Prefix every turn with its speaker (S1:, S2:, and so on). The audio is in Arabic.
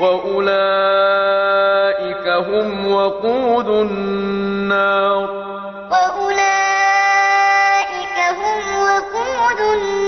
S1: وأولئك هم وقود النار.
S2: وأولئك هم وقود النار.